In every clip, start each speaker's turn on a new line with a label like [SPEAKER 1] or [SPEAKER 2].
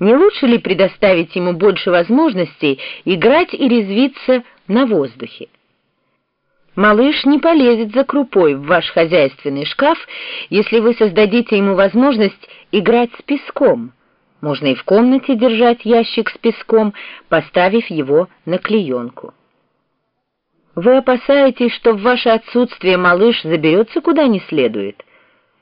[SPEAKER 1] Не лучше ли предоставить ему больше возможностей играть и резвиться на воздухе? Малыш не полезет за крупой в ваш хозяйственный шкаф, если вы создадите ему возможность играть с песком. Можно и в комнате держать ящик с песком, поставив его на клеенку. Вы опасаетесь, что в ваше отсутствие малыш заберется куда не следует?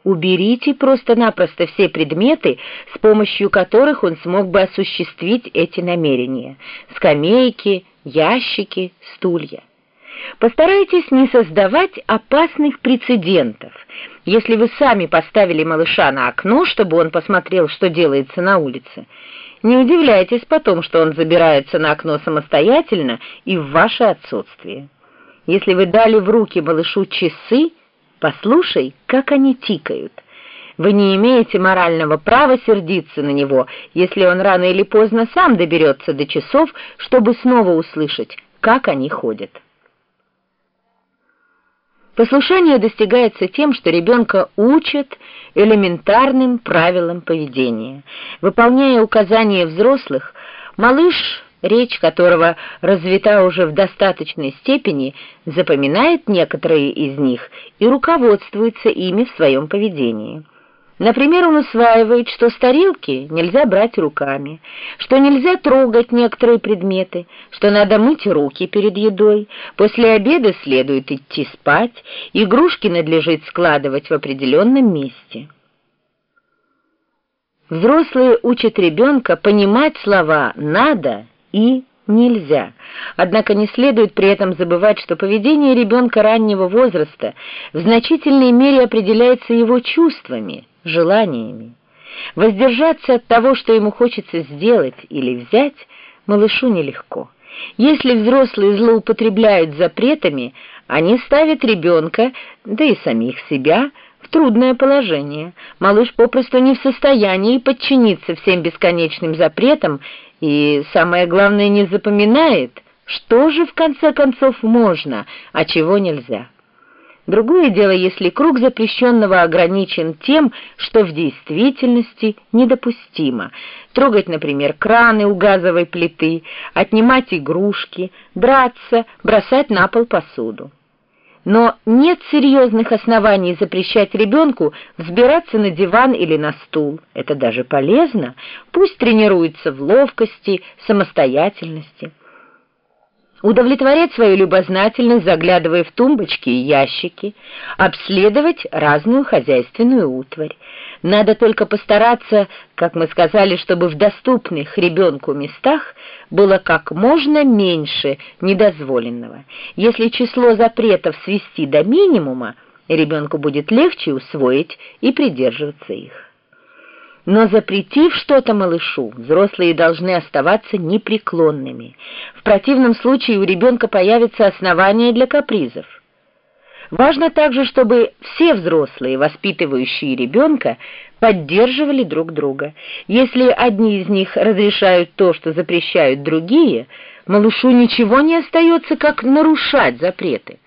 [SPEAKER 1] Уберите просто-напросто все предметы, с помощью которых он смог бы осуществить эти намерения. Скамейки, ящики, стулья. Постарайтесь не создавать опасных прецедентов. Если вы сами поставили малыша на окно, чтобы он посмотрел, что делается на улице, не удивляйтесь потом, что он забирается на окно самостоятельно и в ваше отсутствие. Если вы дали в руки малышу часы, послушай, как они тикают. Вы не имеете морального права сердиться на него, если он рано или поздно сам доберется до часов, чтобы снова услышать, как они ходят. Послушание достигается тем, что ребенка учат элементарным правилам поведения. Выполняя указания взрослых, малыш, речь которого развита уже в достаточной степени, запоминает некоторые из них и руководствуется ими в своем поведении. Например, он усваивает, что с тарелки нельзя брать руками, что нельзя трогать некоторые предметы, что надо мыть руки перед едой, после обеда следует идти спать, игрушки надлежит складывать в определенном месте. Взрослые учат ребенка понимать слова «надо» и «нельзя». Однако не следует при этом забывать, что поведение ребенка раннего возраста в значительной мере определяется его чувствами – желаниями. Воздержаться от того, что ему хочется сделать или взять, малышу нелегко. Если взрослые злоупотребляют запретами, они ставят ребенка, да и самих себя, в трудное положение. Малыш попросту не в состоянии подчиниться всем бесконечным запретам и, самое главное, не запоминает, что же в конце концов можно, а чего нельзя. Другое дело, если круг запрещенного ограничен тем, что в действительности недопустимо. Трогать, например, краны у газовой плиты, отнимать игрушки, драться, бросать на пол посуду. Но нет серьезных оснований запрещать ребенку взбираться на диван или на стул. Это даже полезно. Пусть тренируется в ловкости, самостоятельности удовлетворять свою любознательность, заглядывая в тумбочки и ящики, обследовать разную хозяйственную утварь. Надо только постараться, как мы сказали, чтобы в доступных ребенку местах было как можно меньше недозволенного. Если число запретов свести до минимума, ребенку будет легче усвоить и придерживаться их. Но запретив что-то малышу, взрослые должны оставаться непреклонными. В противном случае у ребенка появятся основания для капризов. Важно также, чтобы все взрослые, воспитывающие ребенка, поддерживали друг друга. Если одни из них разрешают то, что запрещают другие, малышу ничего не остается, как нарушать запреты.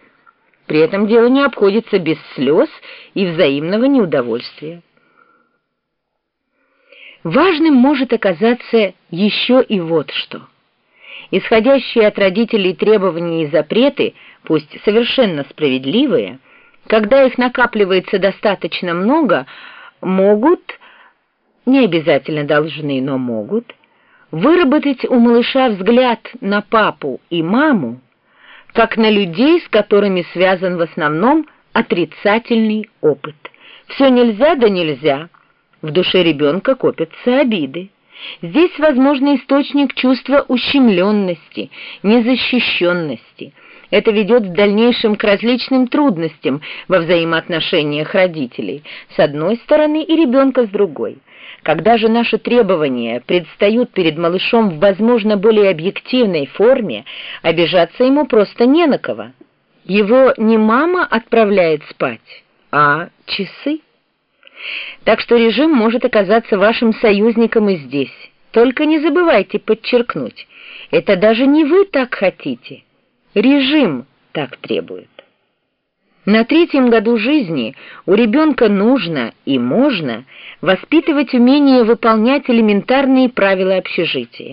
[SPEAKER 1] При этом дело не обходится без слез и взаимного неудовольствия. Важным может оказаться еще и вот что. Исходящие от родителей требования и запреты, пусть совершенно справедливые, когда их накапливается достаточно много, могут, не обязательно должны, но могут, выработать у малыша взгляд на папу и маму, как на людей, с которыми связан в основном отрицательный опыт. Все нельзя да нельзя – в душе ребенка копятся обиды. Здесь возможный источник чувства ущемленности, незащищенности. Это ведет в дальнейшем к различным трудностям во взаимоотношениях родителей, с одной стороны и ребенка с другой. Когда же наши требования предстают перед малышом в, возможно, более объективной форме, обижаться ему просто не на кого. Его не мама отправляет спать, а часы. Так что режим может оказаться вашим союзником и здесь. Только не забывайте подчеркнуть, это даже не вы так хотите. Режим так требует. На третьем году жизни у ребенка нужно и можно воспитывать умение выполнять элементарные правила общежития.